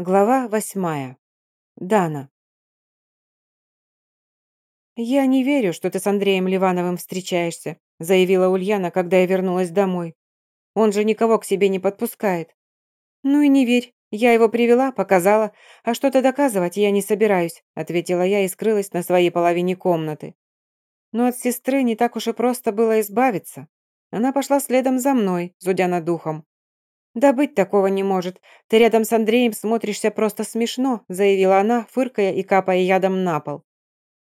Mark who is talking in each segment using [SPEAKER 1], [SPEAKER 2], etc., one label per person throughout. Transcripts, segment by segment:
[SPEAKER 1] Глава восьмая. Дана. «Я не верю, что ты с Андреем Ливановым встречаешься», заявила Ульяна, когда я вернулась домой. «Он же никого к себе не подпускает». «Ну и не верь. Я его привела, показала, а что-то доказывать я не собираюсь», ответила я и скрылась на своей половине комнаты. Но от сестры не так уж и просто было избавиться. Она пошла следом за мной, зудя над духом. «Да быть такого не может. Ты рядом с Андреем смотришься просто смешно», заявила она, фыркая и капая ядом на пол.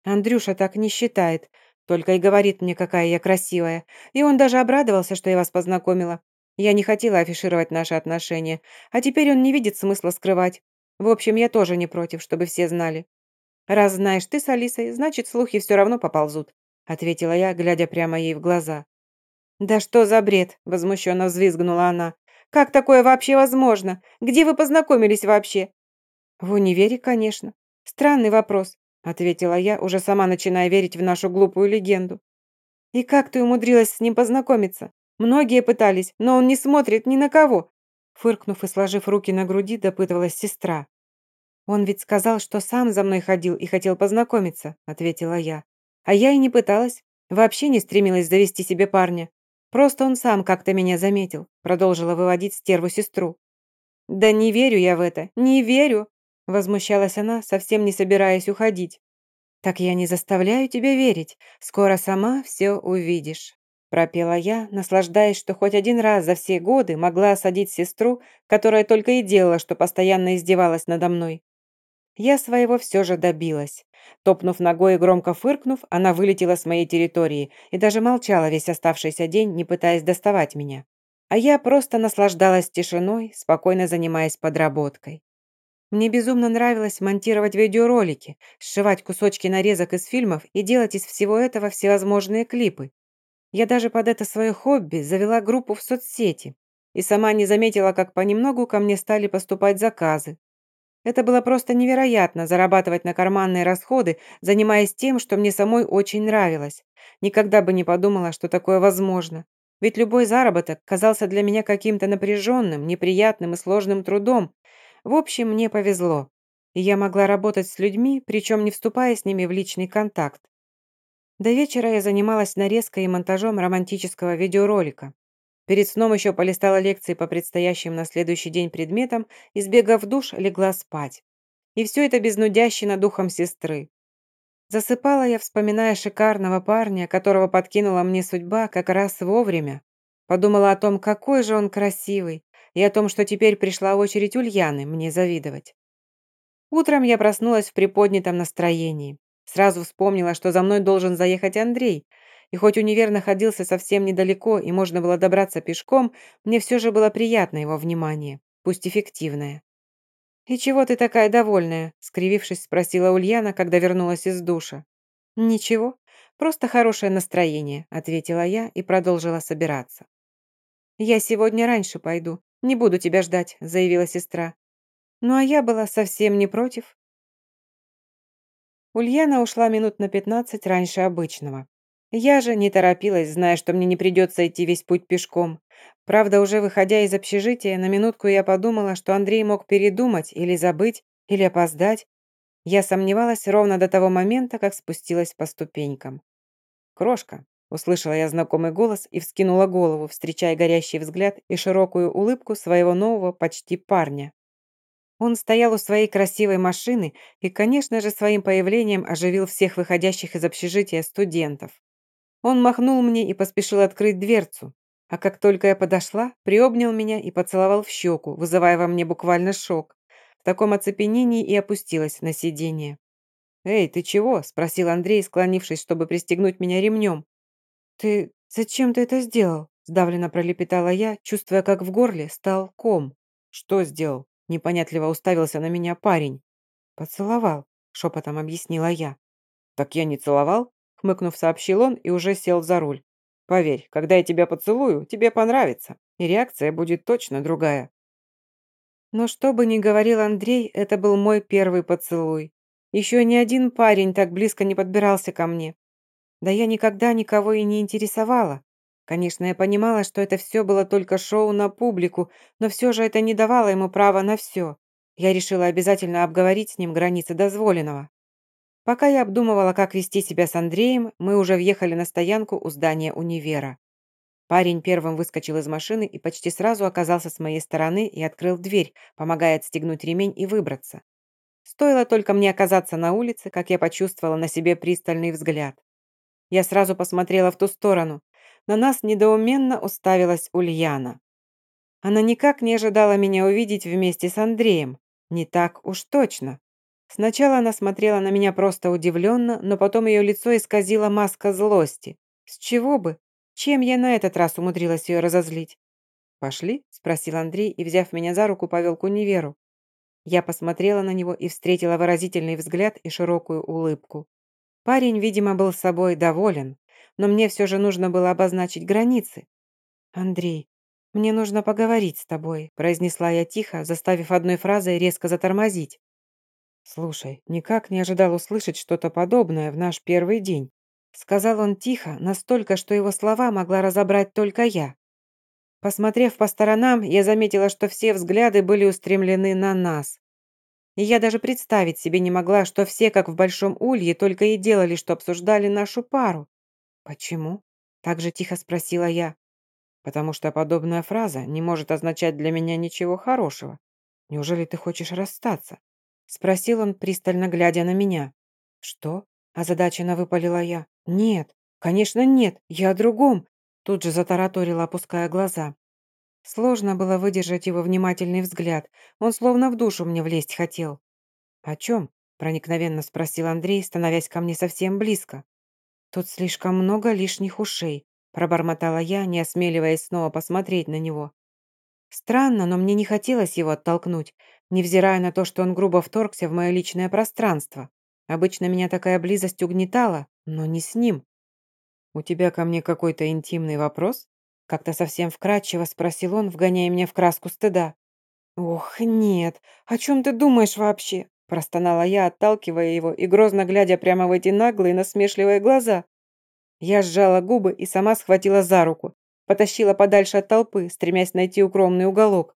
[SPEAKER 1] «Андрюша так не считает. Только и говорит мне, какая я красивая. И он даже обрадовался, что я вас познакомила. Я не хотела афишировать наши отношения, а теперь он не видит смысла скрывать. В общем, я тоже не против, чтобы все знали. Раз знаешь ты с Алисой, значит, слухи все равно поползут», ответила я, глядя прямо ей в глаза. «Да что за бред?» – возмущенно взвизгнула она. Как такое вообще возможно? Где вы познакомились вообще?» «В универе, конечно. Странный вопрос», — ответила я, уже сама начиная верить в нашу глупую легенду. «И как ты умудрилась с ним познакомиться? Многие пытались, но он не смотрит ни на кого», фыркнув и сложив руки на груди, допытывалась сестра. «Он ведь сказал, что сам за мной ходил и хотел познакомиться», ответила я. «А я и не пыталась. Вообще не стремилась завести себе парня. Просто он сам как-то меня заметил», продолжила выводить стерву сестру. «Да не верю я в это, не верю!» Возмущалась она, совсем не собираясь уходить. «Так я не заставляю тебя верить. Скоро сама все увидишь». Пропела я, наслаждаясь, что хоть один раз за все годы могла осадить сестру, которая только и делала, что постоянно издевалась надо мной. Я своего все же добилась. Топнув ногой и громко фыркнув, она вылетела с моей территории и даже молчала весь оставшийся день, не пытаясь доставать меня. А я просто наслаждалась тишиной, спокойно занимаясь подработкой. Мне безумно нравилось монтировать видеоролики, сшивать кусочки нарезок из фильмов и делать из всего этого всевозможные клипы. Я даже под это свое хобби завела группу в соцсети и сама не заметила, как понемногу ко мне стали поступать заказы, это было просто невероятно зарабатывать на карманные расходы, занимаясь тем, что мне самой очень нравилось. Никогда бы не подумала, что такое возможно. Ведь любой заработок казался для меня каким-то напряженным, неприятным и сложным трудом. В общем, мне повезло. И я могла работать с людьми, причем не вступая с ними в личный контакт. До вечера я занималась нарезкой и монтажом романтического видеоролика. Перед сном еще полистала лекции по предстоящим на следующий день предметам и, сбегав в душ, легла спать. И все это без нудящей духом сестры. Засыпала я, вспоминая шикарного парня, которого подкинула мне судьба как раз вовремя. Подумала о том, какой же он красивый, и о том, что теперь пришла очередь Ульяны мне завидовать. Утром я проснулась в приподнятом настроении. Сразу вспомнила, что за мной должен заехать Андрей, и хоть универ находился совсем недалеко и можно было добраться пешком, мне все же было приятно его внимание, пусть эффективное. «И чего ты такая довольная?» – скривившись, спросила Ульяна, когда вернулась из душа. «Ничего, просто хорошее настроение», – ответила я и продолжила собираться. «Я сегодня раньше пойду, не буду тебя ждать», – заявила сестра. Ну а я была совсем не против. Ульяна ушла минут на пятнадцать раньше обычного. Я же не торопилась, зная, что мне не придется идти весь путь пешком. Правда, уже выходя из общежития, на минутку я подумала, что Андрей мог передумать или забыть, или опоздать. Я сомневалась ровно до того момента, как спустилась по ступенькам. «Крошка», — услышала я знакомый голос и вскинула голову, встречая горящий взгляд и широкую улыбку своего нового почти парня. Он стоял у своей красивой машины и, конечно же, своим появлением оживил всех выходящих из общежития студентов. Он махнул мне и поспешил открыть дверцу. А как только я подошла, приобнял меня и поцеловал в щеку, вызывая во мне буквально шок. В таком оцепенении и опустилась на сиденье. «Эй, ты чего?» – спросил Андрей, склонившись, чтобы пристегнуть меня ремнем. «Ты зачем ты это сделал?» – сдавленно пролепетала я, чувствуя, как в горле стал ком. «Что сделал?» – непонятливо уставился на меня парень. «Поцеловал», – шепотом объяснила я. «Так я не целовал?» Хмыкнув, сообщил он и уже сел за руль. «Поверь, когда я тебя поцелую, тебе понравится, и реакция будет точно другая». Но что бы ни говорил Андрей, это был мой первый поцелуй. Еще ни один парень так близко не подбирался ко мне. Да я никогда никого и не интересовала. Конечно, я понимала, что это все было только шоу на публику, но все же это не давало ему права на все. Я решила обязательно обговорить с ним границы дозволенного. Пока я обдумывала, как вести себя с Андреем, мы уже въехали на стоянку у здания универа. Парень первым выскочил из машины и почти сразу оказался с моей стороны и открыл дверь, помогая отстегнуть ремень и выбраться. Стоило только мне оказаться на улице, как я почувствовала на себе пристальный взгляд. Я сразу посмотрела в ту сторону. На нас недоуменно уставилась Ульяна. Она никак не ожидала меня увидеть вместе с Андреем. Не так уж точно. Сначала она смотрела на меня просто удивленно, но потом ее лицо исказила маска злости. С чего бы? Чем я на этот раз умудрилась ее разозлить? «Пошли?» – спросил Андрей и, взяв меня за руку, повел к универу. Я посмотрела на него и встретила выразительный взгляд и широкую улыбку. Парень, видимо, был собой доволен, но мне все же нужно было обозначить границы. «Андрей, мне нужно поговорить с тобой», – произнесла я тихо, заставив одной фразой резко затормозить. «Слушай, никак не ожидал услышать что-то подобное в наш первый день. Сказал он тихо, настолько, что его слова могла разобрать только я. Посмотрев по сторонам, я заметила, что все взгляды были устремлены на нас. И я даже представить себе не могла, что все, как в Большом Улье, только и делали, что обсуждали нашу пару. «Почему?» – так же тихо спросила я. «Потому что подобная фраза не может означать для меня ничего хорошего. Неужели ты хочешь расстаться?» – спросил он, пристально глядя на меня. «Что?» – озадаченно выпалила я. «Нет, конечно нет, я о другом», тут же затараторила, опуская глаза. Сложно было выдержать его внимательный взгляд, он словно в душу мне влезть хотел. «О чем?» – проникновенно спросил Андрей, становясь ко мне совсем близко. «Тут слишком много лишних ушей», – пробормотала я, не осмеливаясь снова посмотреть на него. Странно, но мне не хотелось его оттолкнуть, невзирая на то, что он грубо вторгся в мое личное пространство. Обычно меня такая близость угнетала, но не с ним. «У тебя ко мне какой-то интимный вопрос?» Как-то совсем вкрадчиво спросил он, вгоняя меня в краску стыда. «Ох, нет, о чем ты думаешь вообще?» Простонала я, отталкивая его и грозно глядя прямо в эти наглые, насмешливые глаза. Я сжала губы и сама схватила за руку, потащила подальше от толпы, стремясь найти укромный уголок.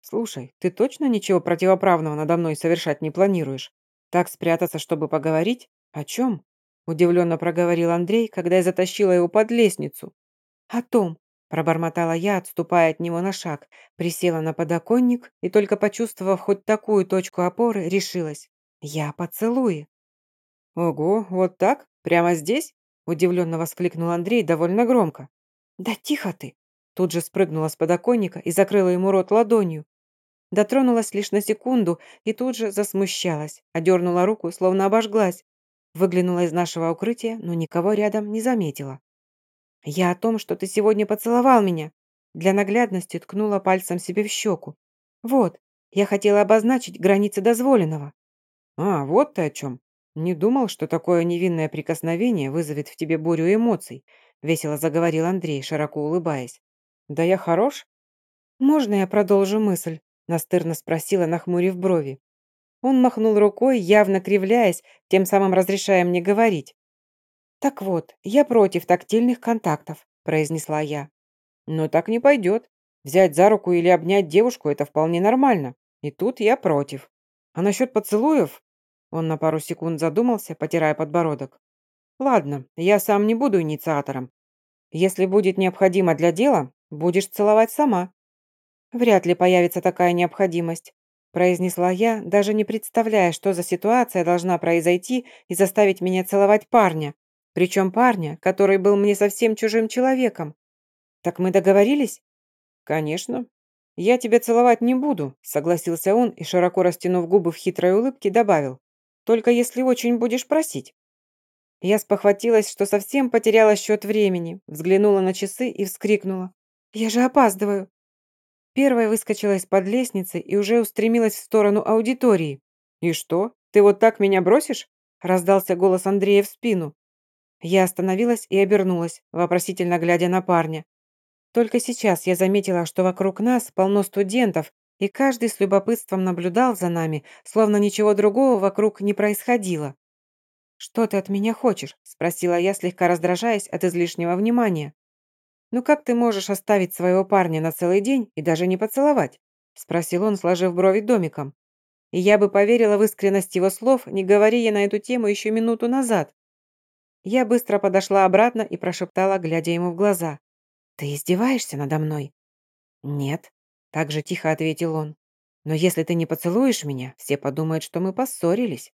[SPEAKER 1] «Слушай, ты точно ничего противоправного надо мной совершать не планируешь? Так спрятаться, чтобы поговорить? О чем? Удивленно проговорил Андрей, когда я затащила его под лестницу. О том, пробормотала я, отступая от него на шаг, присела на подоконник и только почувствовав хоть такую точку опоры, решилась. Я поцелуи. Ого, вот так? Прямо здесь? Удивленно воскликнул Андрей довольно громко. Да тихо ты! Тут же спрыгнула с подоконника и закрыла ему рот ладонью, Дотронулась лишь на секунду и тут же засмущалась, одернула руку, словно обожглась. Выглянула из нашего укрытия, но никого рядом не заметила. «Я о том, что ты сегодня поцеловал меня!» Для наглядности ткнула пальцем себе в щеку. «Вот, я хотела обозначить границы дозволенного». «А, вот ты о чем. Не думал, что такое невинное прикосновение вызовет в тебе бурю эмоций», весело заговорил Андрей, широко улыбаясь. «Да я хорош?» «Можно я продолжу мысль?» Настырно спросила, нахмурив брови. Он махнул рукой, явно кривляясь, тем самым разрешая мне говорить. «Так вот, я против тактильных контактов», – произнесла я. «Но так не пойдет. Взять за руку или обнять девушку – это вполне нормально. И тут я против. А насчет поцелуев?» Он на пару секунд задумался, потирая подбородок. «Ладно, я сам не буду инициатором. Если будет необходимо для дела, будешь целовать сама. «Вряд ли появится такая необходимость», произнесла я, даже не представляя, что за ситуация должна произойти и заставить меня целовать парня. Причем парня, который был мне совсем чужим человеком. «Так мы договорились?» «Конечно. Я тебя целовать не буду», согласился он и, широко растянув губы в хитрой улыбке, добавил. «Только если очень будешь просить». Я спохватилась, что совсем потеряла счет времени, взглянула на часы и вскрикнула. «Я же опаздываю!» Первая выскочила из-под лестницы и уже устремилась в сторону аудитории. «И что, ты вот так меня бросишь?» раздался голос Андрея в спину. Я остановилась и обернулась, вопросительно глядя на парня. Только сейчас я заметила, что вокруг нас полно студентов, и каждый с любопытством наблюдал за нами, словно ничего другого вокруг не происходило. «Что ты от меня хочешь?» – спросила я, слегка раздражаясь от излишнего внимания. «Ну как ты можешь оставить своего парня на целый день и даже не поцеловать?» спросил он, сложив брови домиком. и я бы поверила в искренность его слов, не говори я на эту тему еще минуту назад. Я быстро подошла обратно и прошептала, глядя ему в глаза. «Ты издеваешься надо мной?» «Нет», – так же тихо ответил он. «Но если ты не поцелуешь меня, все подумают, что мы поссорились».